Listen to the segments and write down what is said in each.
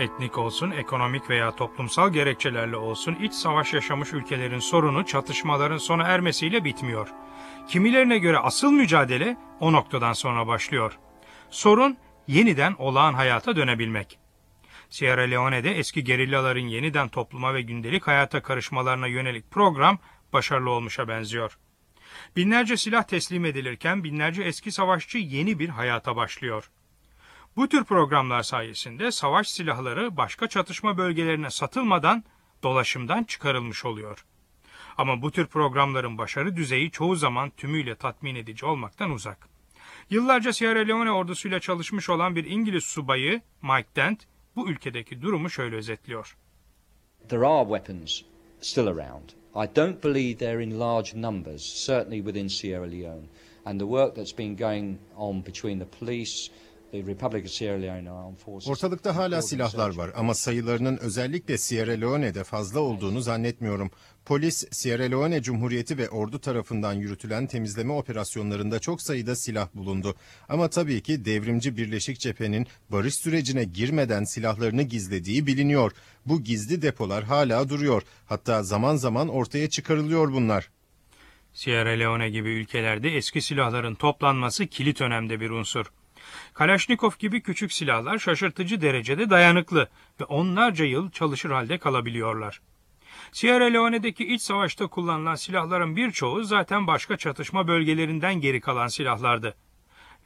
Etnik olsun, ekonomik veya toplumsal gerekçelerle olsun iç savaş yaşamış ülkelerin sorunu çatışmaların sona ermesiyle bitmiyor. Kimilerine göre asıl mücadele o noktadan sonra başlıyor. Sorun yeniden olağan hayata dönebilmek. Sierra Leone'de eski gerillaların yeniden topluma ve gündelik hayata karışmalarına yönelik program başarılı olmuşa benziyor. Binlerce silah teslim edilirken binlerce eski savaşçı yeni bir hayata başlıyor. Bu tür programlar sayesinde savaş silahları başka çatışma bölgelerine satılmadan dolaşımdan çıkarılmış oluyor. Ama bu tür programların başarı düzeyi çoğu zaman tümüyle tatmin edici olmaktan uzak. Yıllarca Sierra Leone ordusuyla çalışmış olan bir İngiliz subayı Mike Dent bu ülkedeki durumu şöyle özetliyor. There are weapons still around. I don't believe they're in large numbers, certainly within Sierra Leone. And the work that's been going on between the police, Ortalıkta hala silahlar var ama sayılarının özellikle Sierra Leone'de fazla olduğunu zannetmiyorum. Polis, Sierra Leone Cumhuriyeti ve ordu tarafından yürütülen temizleme operasyonlarında çok sayıda silah bulundu. Ama tabii ki devrimci Birleşik Cephe'nin barış sürecine girmeden silahlarını gizlediği biliniyor. Bu gizli depolar hala duruyor. Hatta zaman zaman ortaya çıkarılıyor bunlar. Sierra Leone gibi ülkelerde eski silahların toplanması kilit önemde bir unsur. Kalaşnikov gibi küçük silahlar şaşırtıcı derecede dayanıklı ve onlarca yıl çalışır halde kalabiliyorlar. Sierra Leone'deki iç savaşta kullanılan silahların birçoğu zaten başka çatışma bölgelerinden geri kalan silahlardı.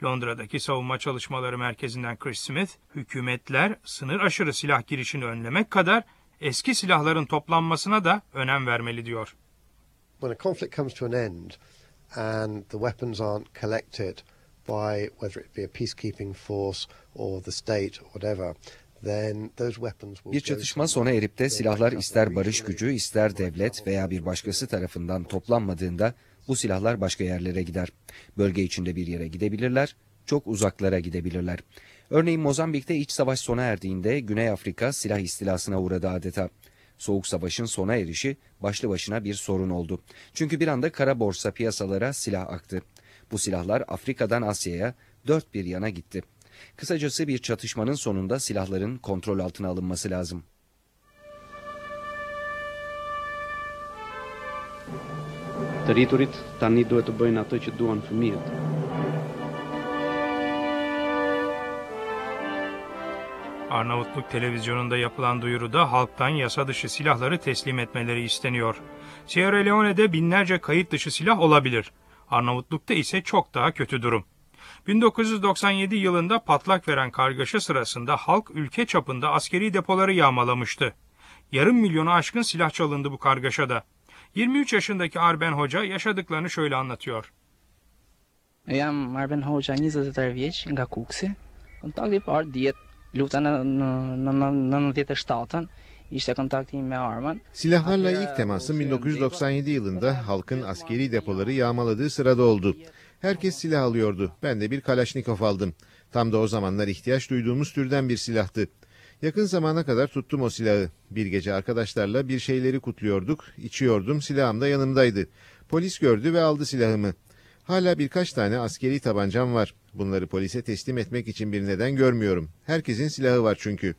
Londra'daki savunma çalışmaları merkezinden Chris Smith, hükümetler sınır aşırı silah girişini önlemek kadar eski silahların toplanmasına da önem vermeli diyor. When a conflict comes to an end and the weapons aren't collected, by whether it be a peacekeeping force or the state or whatever, bir çatışma sona erip de silahlar ister barış gücü ister devlet veya bir başkası tarafından toplanmadığında bu silahlar başka yerlere gider. Bölge içinde bir yere gidebilirler, çok uzaklara gidebilirler. Örneğin Mozambik'te iç savaş sona erdiğinde Güney Afrika silah istilasına uğradı adeta. Soğuk savaşın sona erişi başlı başına bir sorun oldu. Çünkü bir anda kara borsa piyasalara silah aktı. Bu silahlar Afrika'dan Asya'ya dört bir yana gitti. Kısacası bir çatışmanın sonunda silahların kontrol altına alınması lazım. Tëriturit tani duhet të bëjnë atë që duan fëmijët. Arnavutluk televizyonunda yapılan duyuruda halktan yasa dışı silahları teslim etmeleri isteniyor. Sierra Leone'de binlerce kayıt dışı silah olabilir. Arnavutluk'ta ise çok daha kötü durum. 1997 yılında patlak veren kargaşa sırasında halk ülke çapında askeri depoları yağmalamıştı. Yarım milyonu aşkın silah çalındı bu kargaşada. 23 yaşındaki Arben Hoca yaşadıklarını şöyle anlatıyor. Jam Arben Hoca 24 vjeç nga Kuksi. Kontakti parë diet luta në në 97-ën Silahlarla ilk temasım 1997 yılında halkın askeri depoları yağmaladığı sırada oldu. Herkes silah alıyordu. Ben de bir Kalaşnikov aldım. Tam da o zamanlar ihtiyaç duyduğumuz türden bir silahtı. Yakın zamana kadar tuttum o silahı. Bir gece arkadaşlarla bir şeyleri kutluyorduk, içiyordum, silahım da yanımdaydı. Polis gördü ve aldı silahımı. Hala birkaç tane askeri tabancam var. Bunları polise teslim etmek için bir neden görmüyorum. Herkesin silahı var çünkü.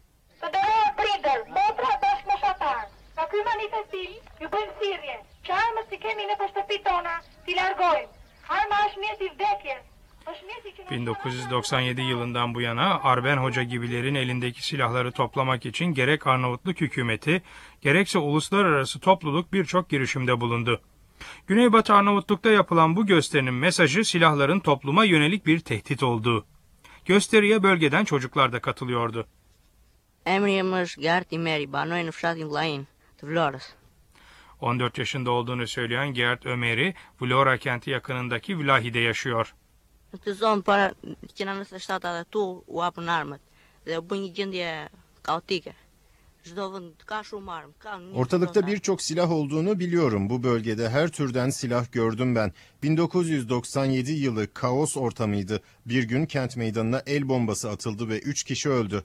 1997 yılından bu yana Arben Hoca gibilerin elindeki silahları toplamak için gerek Arnavutluk hükümeti gerekse uluslararası topluluk birçok girişimde bulundu. Güneybatı Arnavutluk'ta yapılan bu gösterinin mesajı silahların topluma yönelik bir tehdit olduğu. Gösteriye bölgeden çocuklar da katılıyordu. Emrim është Gerti Meri, banoj në fshatin Vlajin, të Vlorës. 14 yaşında olduğunu söyleyen Gert Ömer'i Vlora kenti yakınındaki Vlahi'de yaşıyor. Këtë zonë para që në nëse shtata dhe tu u apën armët dhe u bën një gjendje kaotike. Ortalıkta birçok silah olduğunu biliyorum. Bu bölgede her türden silah gördüm ben. 1997 yılı kaos ortamıydı. Bir gün kent meydanına el bombası atıldı ve 3 kişi öldü.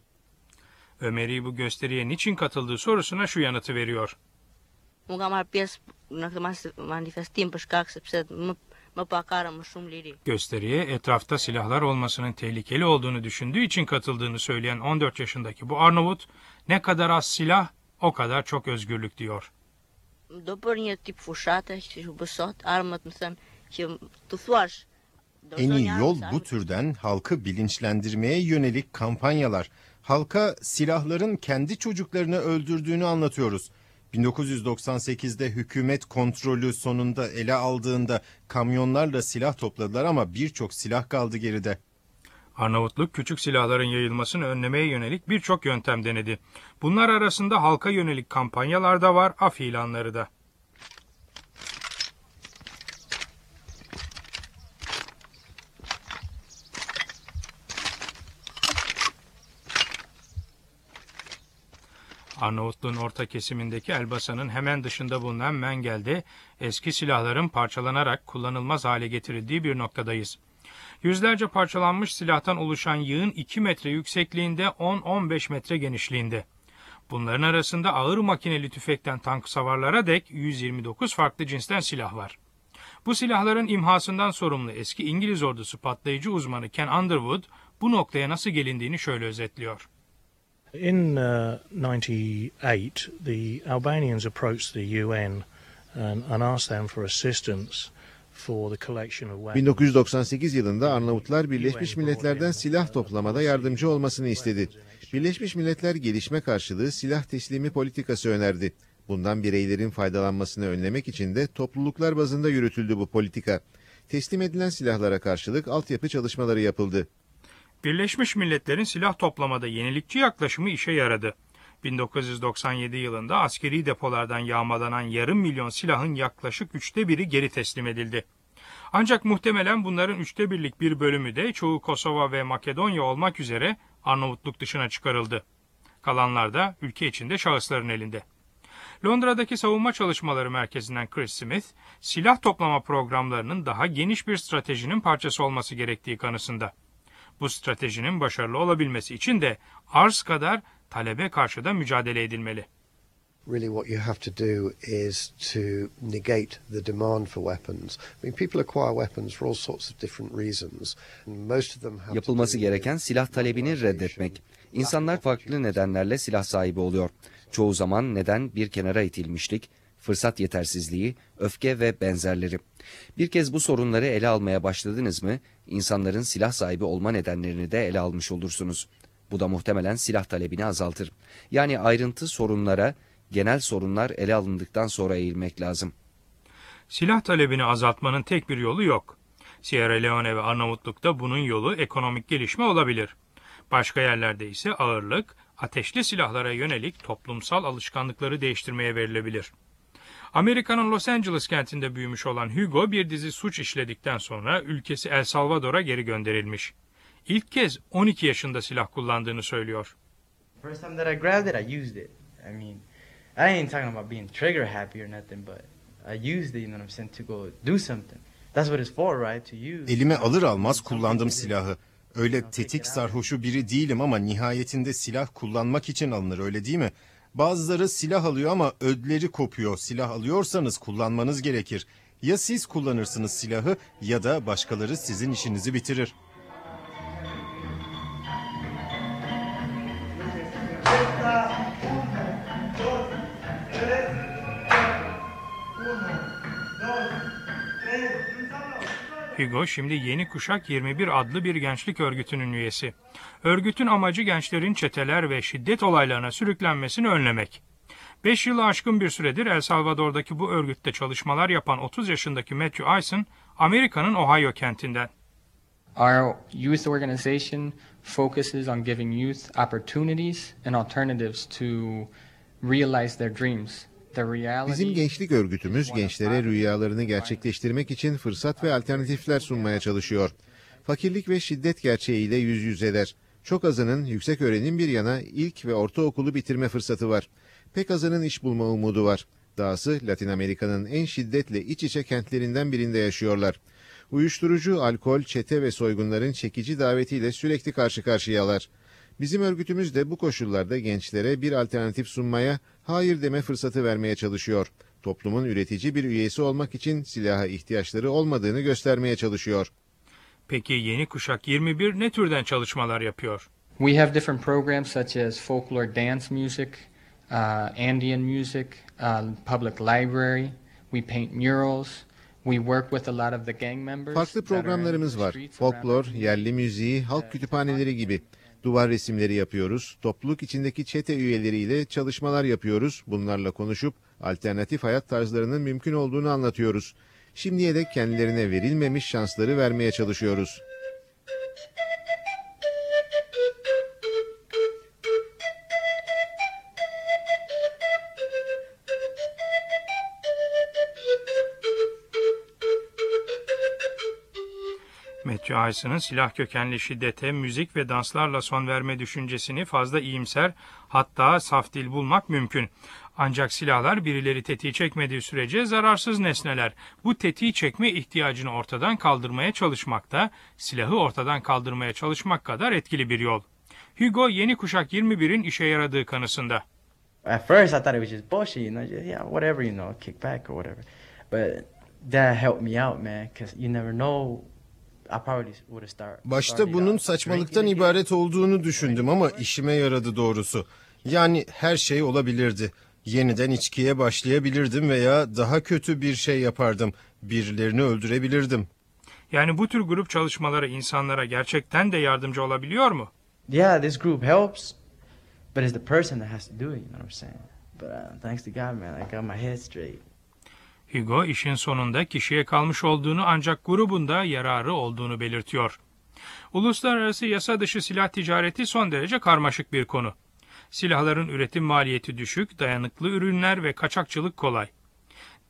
Ömer'i bu gösteriye niçin katıldığı sorusuna şu yanıtı veriyor. Unë kam marrë pjesë në këtë manifestim për shkak sepse më më pakarë më shumë liri. Gösteriye etrafta silahlar olmasının tehlikeli olduğunu düşündüğü için katıldığını söyleyen 14 yaşındaki bu Arnavut, ne kadar az silah o kadar çok özgürlük diyor. Do për një tip fushate që u bësot, armët më thëmë që të thuash. En iyi yol bu türden halkı bilinçlendirmeye yönelik kampanyalar. Halka silahların kendi çocuklarını öldürdüğünü anlatıyoruz. 1998'de hükümet kontrolü sonunda ele aldığında kamyonlarla silah topladılar ama birçok silah kaldı geride. Arnavutluk küçük silahların yayılmasını önlemeye yönelik birçok yöntem denedi. Bunlar arasında halka yönelik kampanyalar da var, af ilanları da. Arnavutluğun orta kesimindeki Elbasan'ın hemen dışında bulunan Mengel'de eski silahların parçalanarak kullanılmaz hale getirildiği bir noktadayız. Yüzlerce parçalanmış silahtan oluşan yığın 2 metre yüksekliğinde 10-15 metre genişliğinde. Bunların arasında ağır makineli tüfekten tank savarlara dek 129 farklı cinsten silah var. Bu silahların imhasından sorumlu eski İngiliz ordusu patlayıcı uzmanı Ken Underwood bu noktaya nasıl gelindiğini şöyle özetliyor. In uh, 98, the Albanians approached the UN and, and asked them for assistance for the collection of weapons. 1998 yılında Arnavutlar Birleşmiş Milletler'den silah toplamada yardımcı olmasını istedi. Birleşmiş Milletler gelişme karşılığı silah teslimi politikası önerdi. Bundan bireylerin faydalanmasını önlemek için de topluluklar bazında yürütüldü bu politika. Teslim edilen silahlara karşılık altyapı çalışmaları yapıldı. Birleşmiş Milletler'in silah toplamada yenilikçi yaklaşımı işe yaradı. 1997 yılında askeri depolardan yağmalanan yarım milyon silahın yaklaşık üçte biri geri teslim edildi. Ancak muhtemelen bunların üçte birlik bir bölümü de çoğu Kosova ve Makedonya olmak üzere Arnavutluk dışına çıkarıldı. Kalanlar da ülke içinde şahısların elinde. Londra'daki savunma çalışmaları merkezinden Chris Smith, silah toplama programlarının daha geniş bir stratejinin parçası olması gerektiği kanısında. Bu stratejinin başarılı olabilmesi için de arz kadar talebe karşı da mücadele edilmeli. Really, what you have to do is to negate the demand for weapons. I mean, people acquire weapons for all sorts of different reasons. And most of them have Yapılması gereken silah talebini reddetmek. İnsanlar farklı nedenlerle silah sahibi oluyor. Çoğu zaman neden bir kenara itilmişlik, fırsat yetersizliği, öfke ve benzerleri. Bir kez bu sorunları ele almaya başladınız mı, insanların silah sahibi olma nedenlerini de ele almış olursunuz. Bu da muhtemelen silah talebini azaltır. Yani ayrıntı sorunlara, genel sorunlar ele alındıktan sonra eğilmek lazım. Silah talebini azaltmanın tek bir yolu yok. Sierra Leone ve Arnavutluk'ta bunun yolu ekonomik gelişme olabilir. Başka yerlerde ise ağırlık, ateşli silahlara yönelik toplumsal alışkanlıkları değiştirmeye verilebilir. Amerika'nın Los Angeles kentinde büyümüş olan Hugo bir dizi suç işledikten sonra ülkesi El Salvador'a geri gönderilmiş. İlk kez 12 yaşında silah kullandığını söylüyor. First time that I grabbed it, I used it. I mean, I ain't talking about being trigger happy or nothing, but I used it, you know what I'm saying, to go do something. That's what it's for, right? To use. Elime alır almaz kullandım silahı. Öyle tetik sarhoşu biri değilim ama nihayetinde silah kullanmak için alınır öyle değil mi? Bazıları silah alıyor ama ödleri kopuyor. Silah alıyorsanız kullanmanız gerekir. Ya siz kullanırsınız silahı ya da başkaları sizin işinizi bitirir. Hugo şimdi Yeni Kuşak 21 adlı bir gençlik örgütünün üyesi. Örgütün amacı gençlerin çeteler ve şiddet olaylarına sürüklenmesini önlemek. 5 yılı aşkın bir süredir El Salvador'daki bu örgütte çalışmalar yapan 30 yaşındaki Matthew Eisen, Amerika'nın Ohio kentinden. Our youth organization focuses on giving youth opportunities and alternatives to realize their dreams. Bizim gençlik örgütümüz gençlere rüyalarını gerçekleştirmek için fırsat ve alternatifler sunmaya çalışıyor. Fakirlik ve şiddet gerçeğiyle yüz yüzeler. Çok azının yüksek öğrenim bir yana ilk ve ortaokulu bitirme fırsatı var. Pek azının iş bulma umudu var. Dahası Latin Amerika'nın en şiddetle iç içe kentlerinden birinde yaşıyorlar. Uyuşturucu, alkol, çete ve soygunların çekici davetiyle sürekli karşı karşıyalar. Bizim örgütümüz de bu koşullarda gençlere bir alternatif sunmaya, hayır deme fırsatı vermeye çalışıyor. Toplumun üretici bir üyesi olmak için silaha ihtiyaçları olmadığını göstermeye çalışıyor. Peki yeni kuşak 21 ne türden çalışmalar yapıyor? We have different programs such as folklore dance music, uh, Andean music, uh, public library. We paint murals. We work with a lot of the gang members. Farklı programlarımız var. Folklor, yerli müziği, halk kütüphaneleri gibi. Duvar resimleri yapıyoruz. Topluluk içindeki çete üyeleriyle çalışmalar yapıyoruz. Bunlarla konuşup alternatif hayat tarzlarının mümkün olduğunu anlatıyoruz. Şimdiye dek kendilerine verilmemiş şansları vermeye çalışıyoruz. Matthew Aysen'ın silah kökenli şiddete, müzik ve danslarla son verme düşüncesini fazla iyimser, hatta saf dil bulmak mümkün. Ancak silahlar birileri tetiği çekmediği sürece zararsız nesneler. Bu tetiği çekme ihtiyacını ortadan kaldırmaya çalışmak da silahı ortadan kaldırmaya çalışmak kadar etkili bir yol. Hugo yeni kuşak 21'in işe yaradığı kanısında. At first I thought it was just bullshit, you know, just, yeah, whatever, you know, kick back or whatever. But that helped me out, man, because you never know Başta bunun saçmalıktan ibaret olduğunu düşündüm ama işime yaradı doğrusu. Yani her şey olabilirdi. Yeniden içkiye başlayabilirdim veya daha kötü bir şey yapardım. Birilerini öldürebilirdim. Yani bu tür grup çalışmaları insanlara gerçekten de yardımcı olabiliyor mu? Yeah, this group helps, but it's the person that has to do it, you know what I'm saying? But uh, thanks to God, man, I got my head straight. Hugo işin sonunda kişiye kalmış olduğunu ancak grubunda yararı olduğunu belirtiyor. Uluslararası yasa dışı silah ticareti son derece karmaşık bir konu. Silahların üretim maliyeti düşük, dayanıklı ürünler ve kaçakçılık kolay.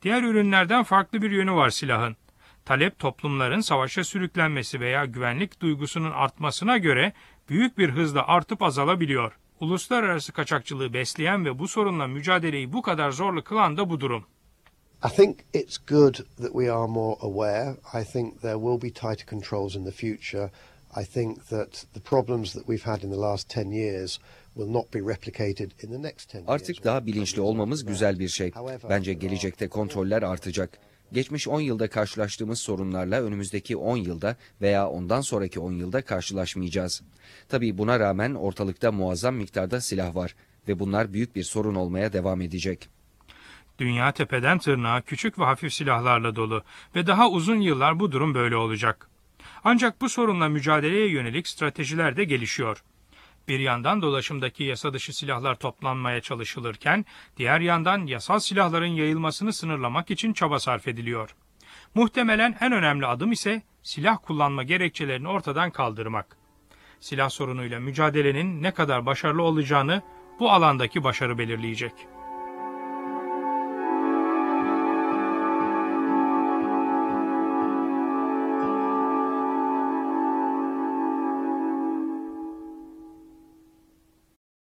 Diğer ürünlerden farklı bir yönü var silahın. Talep toplumların savaşa sürüklenmesi veya güvenlik duygusunun artmasına göre büyük bir hızla artıp azalabiliyor. Uluslararası kaçakçılığı besleyen ve bu sorunla mücadeleyi bu kadar zorlu kılan da bu durum. I think it's good that we are more aware. I think there will be tighter controls in the future. I think that the problems that we've had in the last 10 years will not be replicated in the next 10 years. Artık daha bilinçli olmamız güzel bir şey. Bence gelecekte kontroller artacak. Geçmiş 10 yılda karşılaştığımız sorunlarla önümüzdeki 10 yılda veya ondan sonraki 10 yılda karşılaşmayacağız. Tabii buna rağmen ortalıkta muazzam miktarda silah var ve bunlar büyük bir sorun olmaya devam edecek. Dünya tepeden tırnağa küçük ve hafif silahlarla dolu ve daha uzun yıllar bu durum böyle olacak. Ancak bu sorunla mücadeleye yönelik stratejiler de gelişiyor. Bir yandan dolaşımdaki yasa dışı silahlar toplanmaya çalışılırken, diğer yandan yasal silahların yayılmasını sınırlamak için çaba sarf ediliyor. Muhtemelen en önemli adım ise silah kullanma gerekçelerini ortadan kaldırmak. Silah sorunuyla mücadelenin ne kadar başarılı olacağını bu alandaki başarı belirleyecek.